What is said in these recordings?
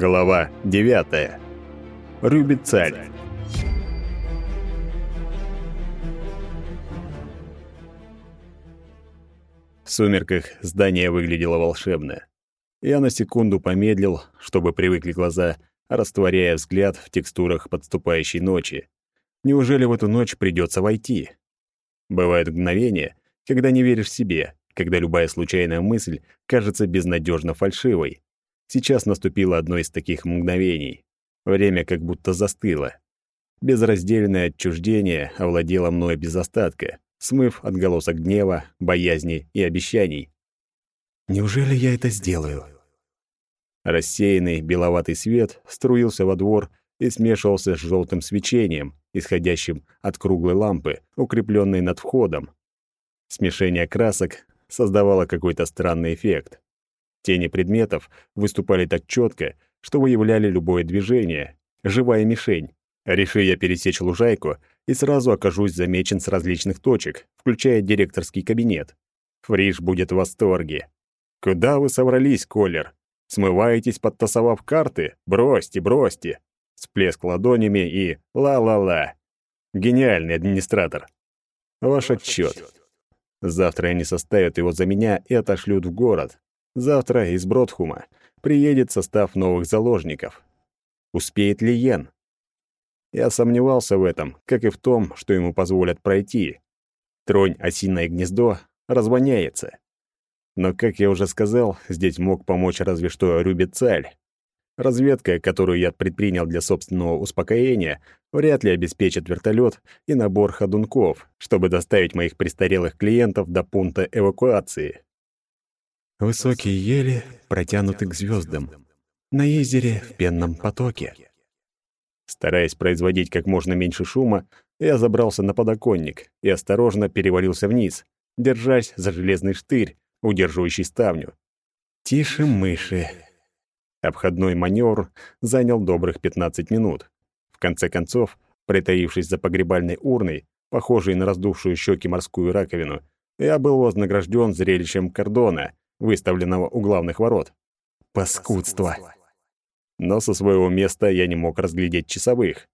Глава 9. Рюбицарь. В сумерках здание выглядело волшебно. Я на секунду помедлил, чтобы привыкли глаза, растворяя взгляд в текстурах подступающей ночи. Неужели в эту ночь придется войти? Бывают мгновения, когда не веришь себе, когда любая случайная мысль кажется безнадежно фальшивой. Сейчас наступило одно из таких мгновений. Время как будто застыло. Безраздельное отчуждение овладело мной без остатка, смыв отголосок гнева, боязни и обещаний. «Неужели я это сделаю?» Рассеянный беловатый свет струился во двор и смешивался с желтым свечением, исходящим от круглой лампы, укрепленной над входом. Смешение красок создавало какой-то странный эффект. Тени предметов выступали так четко, что выявляли любое движение, живая мишень. Реши я пересечь лужайку, и сразу окажусь замечен с различных точек, включая директорский кабинет. Фриш будет в восторге. «Куда вы собрались, Колер? Смываетесь, подтасовав карты? Бросьте, бросьте!» Всплеск ладонями и ла-ла-ла. Гениальный администратор. Ваш отчет. Завтра они составят его за меня и отошлют в город, Завтра из Бродхума приедет состав новых заложников. Успеет ли Йен? Я сомневался в этом, как и в том, что ему позволят пройти. Тронь осиное гнездо развоняется. Но, как я уже сказал, здесь мог помочь разве что Рюбицаль. Разведка, которую я предпринял для собственного успокоения, вряд ли обеспечит вертолет и набор ходунков, чтобы доставить моих престарелых клиентов до пункта эвакуации. Высокие ели протянуты к звездам. На езере в пенном потоке. Стараясь производить как можно меньше шума, я забрался на подоконник и осторожно перевалился вниз, держась за железный штырь, удерживающий ставню. «Тише мыши!» Обходной маневр занял добрых 15 минут. В конце концов, притаившись за погребальной урной, похожей на раздувшую щеки морскую раковину, я был вознагражден зрелищем кордона, выставленного у главных ворот. Паскудство! Но со своего места я не мог разглядеть часовых.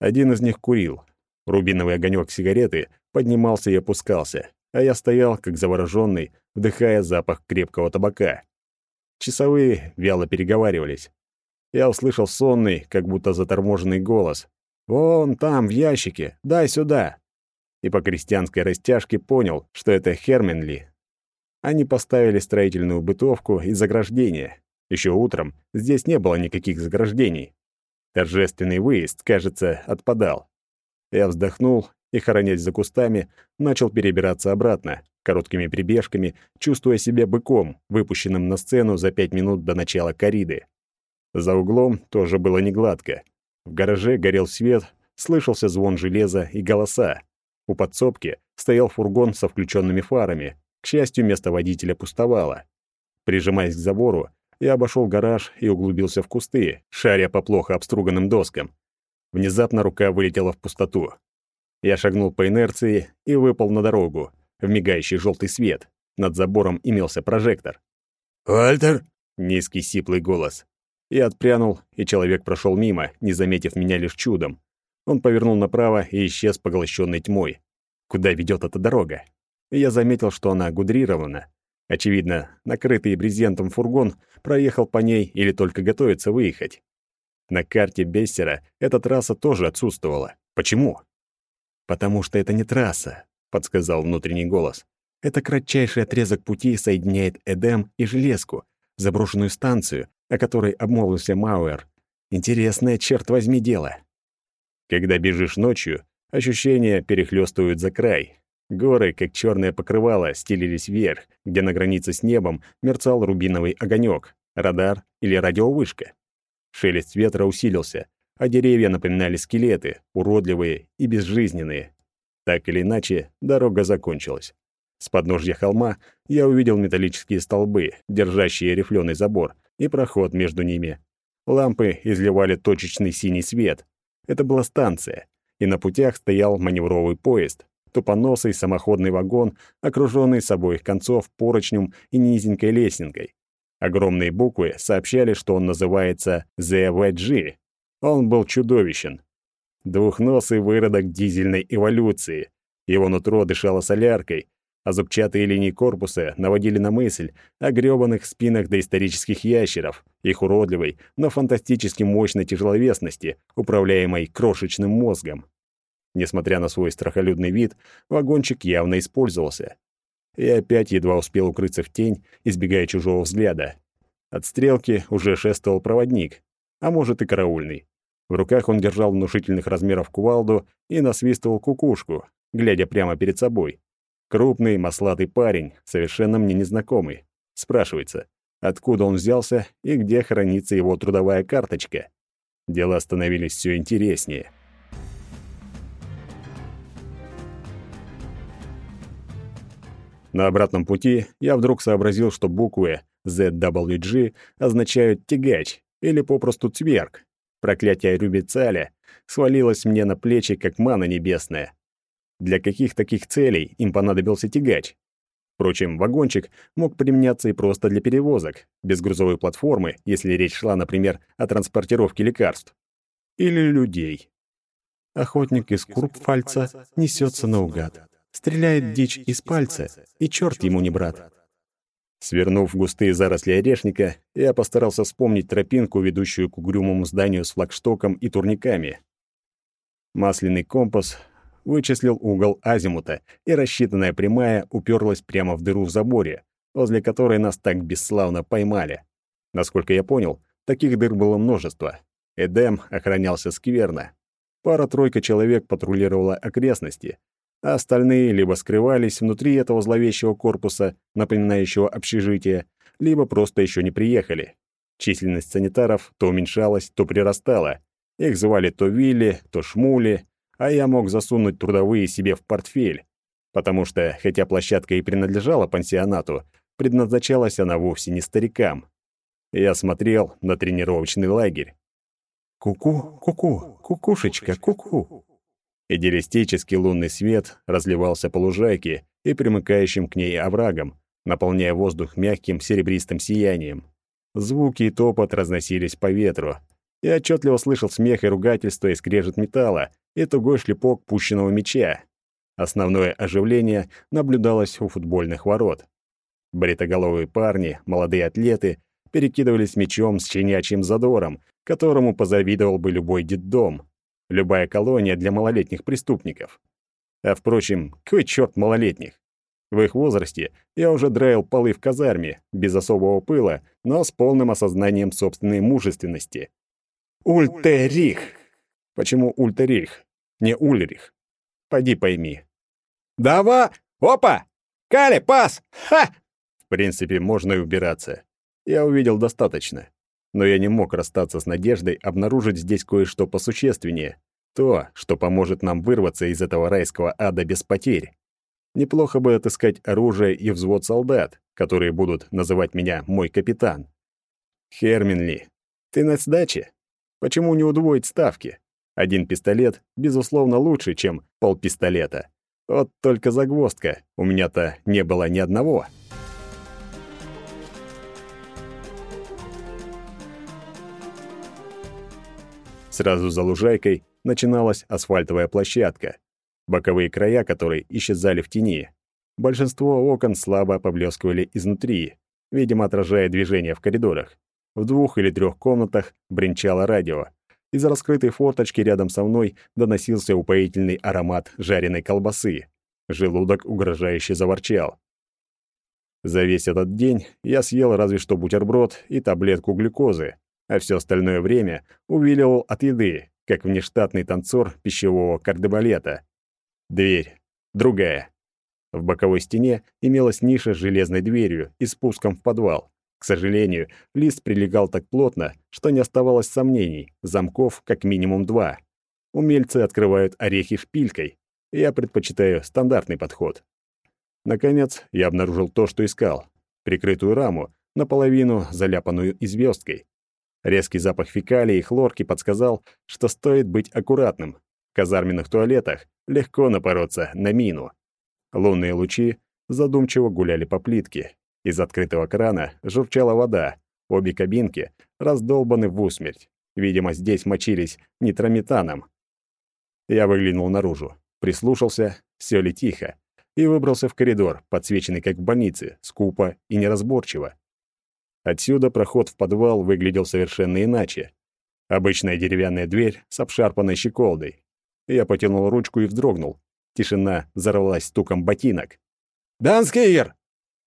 Один из них курил. Рубиновый огонек сигареты поднимался и опускался, а я стоял, как завороженный, вдыхая запах крепкого табака. Часовые вяло переговаривались. Я услышал сонный, как будто заторможенный голос. «Вон там, в ящике, дай сюда!» И по крестьянской растяжке понял, что это Херменли, они поставили строительную бытовку и заграждения. Еще утром здесь не было никаких заграждений. Торжественный выезд, кажется, отпадал. Я вздохнул и, хоронясь за кустами, начал перебираться обратно, короткими прибежками, чувствуя себя быком, выпущенным на сцену за пять минут до начала кориды. За углом тоже было негладко. В гараже горел свет, слышался звон железа и голоса. У подсобки стоял фургон со включенными фарами, к счастью, место водителя пустовало. Прижимаясь к забору, я обошел гараж и углубился в кусты, шаря по плохо обструганным доскам. Внезапно рука вылетела в пустоту. Я шагнул по инерции и выпал на дорогу, в мигающий желтый свет. Над забором имелся прожектор. «Вальтер!» — низкий сиплый голос. Я отпрянул, и человек прошел мимо, не заметив меня лишь чудом. Он повернул направо и исчез поглощенной тьмой. Куда ведет эта дорога? Я заметил, что она гудрирована. Очевидно, накрытый брезентом фургон проехал по ней или только готовится выехать. На карте Бессера эта трасса тоже отсутствовала. Почему? «Потому что это не трасса», — подсказал внутренний голос. «Это кратчайший отрезок пути соединяет Эдем и Железку, заброшенную станцию, о которой обмолвился Мауэр. Интересное, черт возьми, дело». Когда бежишь ночью, ощущения перехлёстывают за край, Горы, как черное покрывало, стелились вверх, где на границе с небом мерцал рубиновый огонек, радар или радиовышка. Шелест ветра усилился, а деревья напоминали скелеты, уродливые и безжизненные. Так или иначе, дорога закончилась. С подножья холма я увидел металлические столбы, держащие рифленый забор, и проход между ними. Лампы изливали точечный синий свет. Это была станция, и на путях стоял маневровый поезд, тупоносый самоходный вагон, окруженный с обоих концов поручнем и низенькой лесенкой. Огромные буквы сообщали, что он называется ZVG. Он был чудовищен. Двухносый выродок дизельной эволюции. Его нутро дышало соляркой, а зубчатые линии корпуса наводили на мысль о грёбаных спинах доисторических ящеров, их уродливой, но фантастически мощной тяжеловесности, управляемой крошечным мозгом. Несмотря на свой страхолюдный вид, вагончик явно использовался. И опять едва успел укрыться в тень, избегая чужого взгляда. От стрелки уже шествовал проводник, а может и караульный. В руках он держал внушительных размеров кувалду и насвистывал кукушку, глядя прямо перед собой. Крупный, маслатый парень, совершенно мне незнакомый. Спрашивается, откуда он взялся и где хранится его трудовая карточка. Дела становились все интереснее. На обратном пути я вдруг сообразил, что буквы ZWG означают «тягач» или попросту «цверг». Проклятие Рюбицаля свалилось мне на плечи, как мана небесная. Для каких таких целей им понадобился тягач? Впрочем, вагончик мог применяться и просто для перевозок, без грузовой платформы, если речь шла, например, о транспортировке лекарств. Или людей. Охотник из Курпфальца несется наугад. Стреляет дичь из пальца, и черт ему не брат. Свернув в густые заросли орешника, я постарался вспомнить тропинку, ведущую к угрюмому зданию с флагштоком и турниками. Масляный компас вычислил угол азимута, и рассчитанная прямая уперлась прямо в дыру в заборе, возле которой нас так бесславно поймали. Насколько я понял, таких дыр было множество. Эдем охранялся скверно. Пара-тройка человек патрулировала окрестности, а остальные либо скрывались внутри этого зловещего корпуса, напоминающего общежитие, либо просто еще не приехали. Численность санитаров то уменьшалась, то прирастала. Их звали то Вилли, то Шмули, а я мог засунуть трудовые себе в портфель, потому что, хотя площадка и принадлежала пансионату, предназначалась она вовсе не старикам. Я смотрел на тренировочный лагерь. «Ку-ку, ку-ку, кукушечка, ку-ку». Идеалистический лунный свет разливался по лужайке и примыкающим к ней оврагам, наполняя воздух мягким серебристым сиянием. Звуки и топот разносились по ветру. Я отчетливо слышал смех и ругательство и скрежет металла, и тугой шлепок пущенного мяча. Основное оживление наблюдалось у футбольных ворот. Бритоголовые парни, молодые атлеты, перекидывались мячом с щенячьим задором, которому позавидовал бы любой детдом, любая колония для малолетних преступников. А впрочем, какой чёрт малолетних? В их возрасте я уже драил полы в казарме, без особого пыла, но с полным осознанием собственной мужественности. Ультерих! Почему Ультерих, не Ульрих? Пойди пойми. «Дава! Опа! Кали, пас! Ха!» В принципе, можно и убираться. Я увидел достаточно. Но я не мог расстаться с надеждой обнаружить здесь кое-что посущественнее. То, что поможет нам вырваться из этого райского ада без потерь. Неплохо бы отыскать оружие и взвод солдат, которые будут называть меня «мой капитан». Херминли, ты на сдаче? Почему не удвоить ставки? Один пистолет, безусловно, лучше, чем полпистолета. Вот только загвоздка. У меня-то не было ни одного. Сразу за лужайкой начиналась асфальтовая площадка, боковые края которой исчезали в тени. Большинство окон слабо поблескивали изнутри, видимо, отражая движение в коридорах. В двух или трех комнатах бренчало радио, из раскрытой форточки рядом со мной доносился упоительный аромат жареной колбасы. Желудок угрожающе заворчал. За весь этот день я съел разве что бутерброд и таблетку глюкозы, а все остальное время увиливал от еды, как внештатный танцор пищевого кардебалета. Дверь. Другая. В боковой стене имелась ниша с железной дверью и спуском в подвал. К сожалению, лист прилегал так плотно, что не оставалось сомнений, замков как минимум два. Умельцы открывают орехи шпилькой. Я предпочитаю стандартный подход. Наконец, я обнаружил то, что искал. Прикрытую раму, наполовину заляпанную извёсткой. Резкий запах фекалий и хлорки подсказал, что стоит быть аккуратным. В казарменных туалетах легко напороться на мину. Лунные лучи задумчиво гуляли по плитке, Из открытого крана журчала вода. Обе кабинки раздолбаны в усмерть. Видимо, здесь мочились нитрометаном. Я выглянул наружу, прислушался, все ли тихо, и выбрался в коридор, подсвеченный как в больнице, скупо и неразборчиво. Отсюда проход в подвал выглядел совершенно иначе. Обычная деревянная дверь с обшарпанной щеколдой. Я потянул ручку и вздрогнул. Тишина взорвалась стуком ботинок. «Данскийер!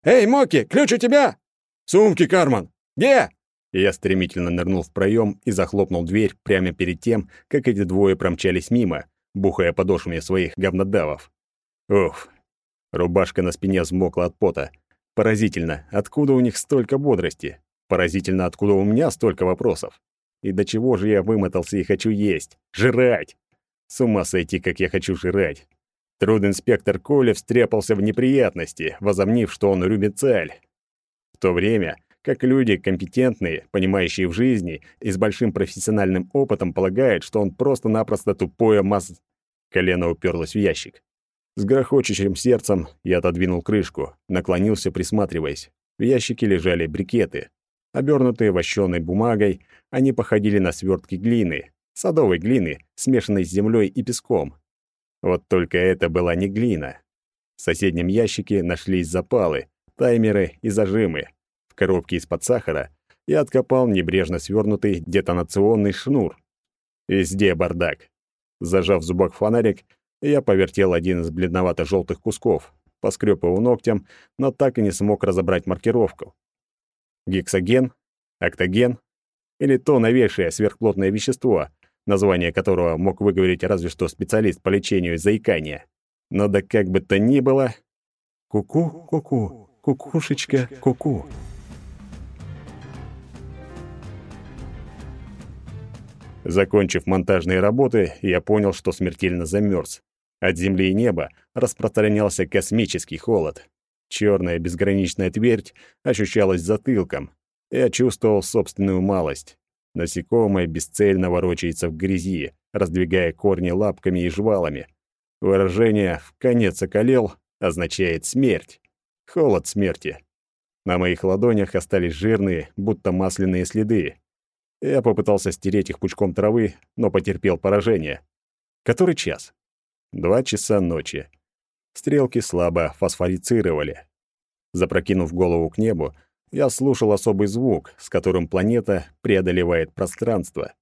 Эй, Моки, ключ у тебя? Сумки, Карман! Где?» Я стремительно нырнул в проем и захлопнул дверь прямо перед тем, как эти двое промчались мимо, бухая подошвами своих говнодавов. Уф. Рубашка на спине взмокла от пота. Поразительно, откуда у них столько бодрости? Поразительно, откуда у меня столько вопросов? И до чего же я вымотался и хочу есть? Жрать! С ума сойти, как я хочу жрать. Трудинспектор Коля встрепался в неприятности, возомнив, что он рюбицаль. В то время как люди компетентные, понимающие в жизни и с большим профессиональным опытом полагают, что он просто-напросто тупое маз... Колено уперлось в ящик. С грохочущим сердцем я отодвинул крышку, наклонился, присматриваясь. В ящике лежали брикеты. Обернутые вощеной бумагой, они походили на свертки глины, садовой глины, смешанной с землей и песком. Вот только это была не глина. В соседнем ящике нашлись запалы, таймеры и зажимы, в коробке из-под сахара я откопал небрежно свернутый детонационный шнур. Везде бардак. Зажав в зубах фонарик, я повертел один из бледновато-желтых кусков, поскреб его ногтем, но так и не смог разобрать маркировку. Гексоген? Октоген? Или то новейшее сверхплотное вещество, название которого мог выговорить разве что специалист по лечению заикания. Но да как бы то ни было... Ку-ку, ку-ку, кукушечка, ку-ку. Закончив монтажные работы, я понял, что смертельно замерз. От земли и неба распространялся космический холод. Черная безграничная твердь ощущалась затылком. Я чувствовал собственную малость. Насекомое бесцельно ворочается в грязи, раздвигая корни лапками и жвалами. Выражение «в конец околел» означает смерть. Холод смерти. На моих ладонях остались жирные, будто масляные следы, я попытался стереть их пучком травы, но потерпел поражение. Который час? Два часа ночи. Стрелки слабо фосфорицировали. Запрокинув голову к небу, я слушал особый звук, с которым планета преодолевает пространство.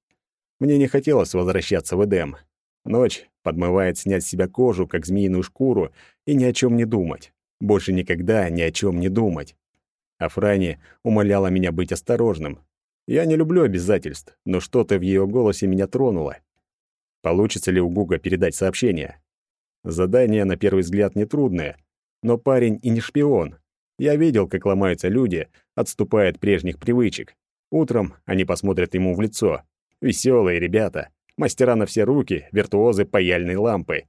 Мне не хотелось возвращаться в Эдем. Ночь подмывает снять с себя кожу, как змеиную шкуру, и ни о чем не думать. Больше никогда ни о чем не думать. Афрани умоляла меня быть осторожным, я не люблю обязательств, но что-то в ее голосе меня тронуло. Получится ли у Гуга передать сообщение? Задание, на первый взгляд, нетрудное, но парень и не шпион. Я видел, как ломаются люди, отступая от прежних привычек. Утром они посмотрят ему в лицо. Веселые ребята, мастера на все руки, виртуозы паяльной лампы.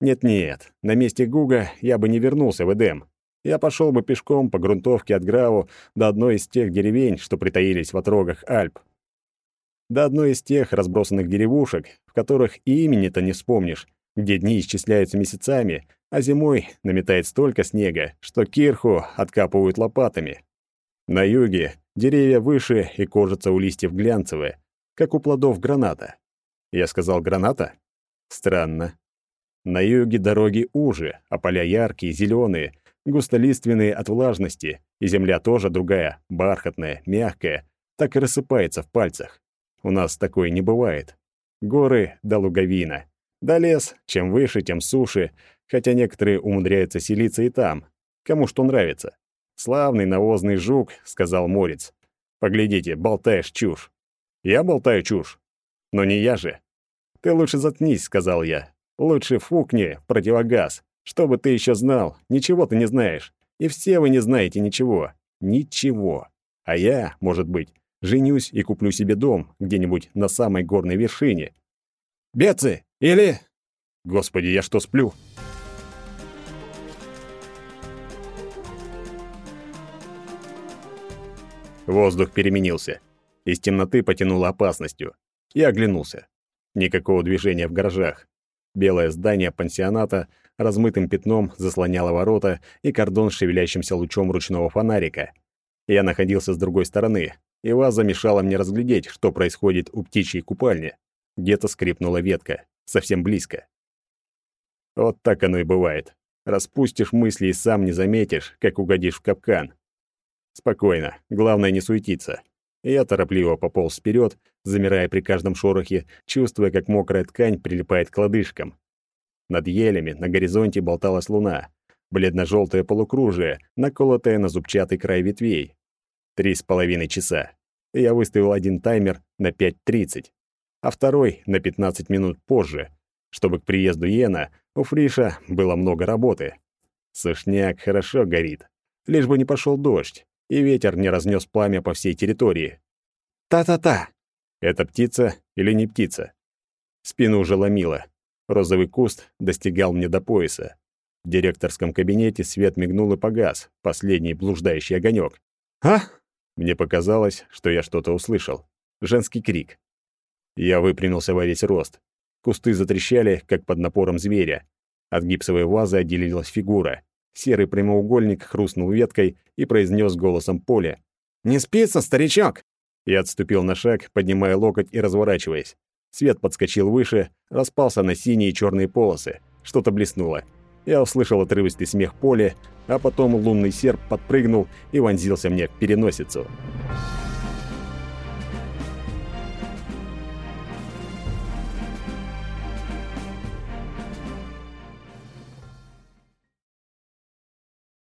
Нет-нет, на месте Гуга я бы не вернулся в Эдем я пошел бы пешком по грунтовке от Граву до одной из тех деревень, что притаились в отрогах Альп. До одной из тех разбросанных деревушек, в которых и имени-то не вспомнишь, где дни исчисляются месяцами, а зимой наметает столько снега, что кирху откапывают лопатами. На юге деревья выше и кожица у листьев глянцевые, как у плодов граната. Я сказал граната? Странно. На юге дороги уже, а поля яркие, зеленые, густолиственные от влажности, и земля тоже другая, бархатная, мягкая, так и рассыпается в пальцах. У нас такое не бывает. Горы да луговина. Да лес, чем выше, тем суше, хотя некоторые умудряются селиться и там. Кому что нравится. «Славный навозный жук», — сказал Морец. «Поглядите, болтаешь чушь». «Я болтаю чушь?» «Но не я же». «Ты лучше заткнись», — сказал я. «Лучше фукни противогаз. Что бы ты еще знал? Ничего ты не знаешь. И все вы не знаете ничего. Ничего. А я, может быть, женюсь и куплю себе дом где-нибудь на самой горной вершине. Бецы! Или... Господи, я что, сплю? Воздух переменился. Из темноты потянуло опасностью. Я оглянулся. Никакого движения в гаражах. Белое здание пансионата размытым пятном заслоняла ворота и кордон с шевелящимся лучом ручного фонарика. Я находился с другой стороны, и ваза мешала мне разглядеть, что происходит у птичьей купальни. Где-то скрипнула ветка, совсем близко. Вот так оно и бывает. Распустишь мысли и сам не заметишь, как угодишь в капкан. Спокойно, главное не суетиться. Я торопливо пополз вперед, замирая при каждом шорохе, чувствуя, как мокрая ткань прилипает к лодыжкам. Над елями на горизонте болталась луна, бледно-желтое полукружие, наколотое на зубчатый край ветвей. Три с половиной часа. Я выставил один таймер на 5.30, а второй на 15 минут позже, чтобы к приезду Йена у Фриша было много работы. Сушняк хорошо горит, лишь бы не пошел дождь, и ветер не разнес пламя по всей территории. Та-та-та! Это птица или не птица? Спину уже ломило. Розовый куст достигал мне до пояса. В директорском кабинете свет мигнул и погас, последний блуждающий огонек. «А?» Мне показалось, что я что-то услышал. Женский крик. Я выпрямился во весь рост. Кусты затрещали, как под напором зверя. От гипсовой вазы отделилась фигура. Серый прямоугольник хрустнул веткой и произнес голосом Поля. «Не спится, старичок!» Я отступил на шаг, поднимая локоть и разворачиваясь. Свет подскочил выше, распался на синие и черные полосы. Что-то блеснуло. Я услышал отрывистый смех Поля, а потом лунный серп подпрыгнул и вонзился мне в переносицу.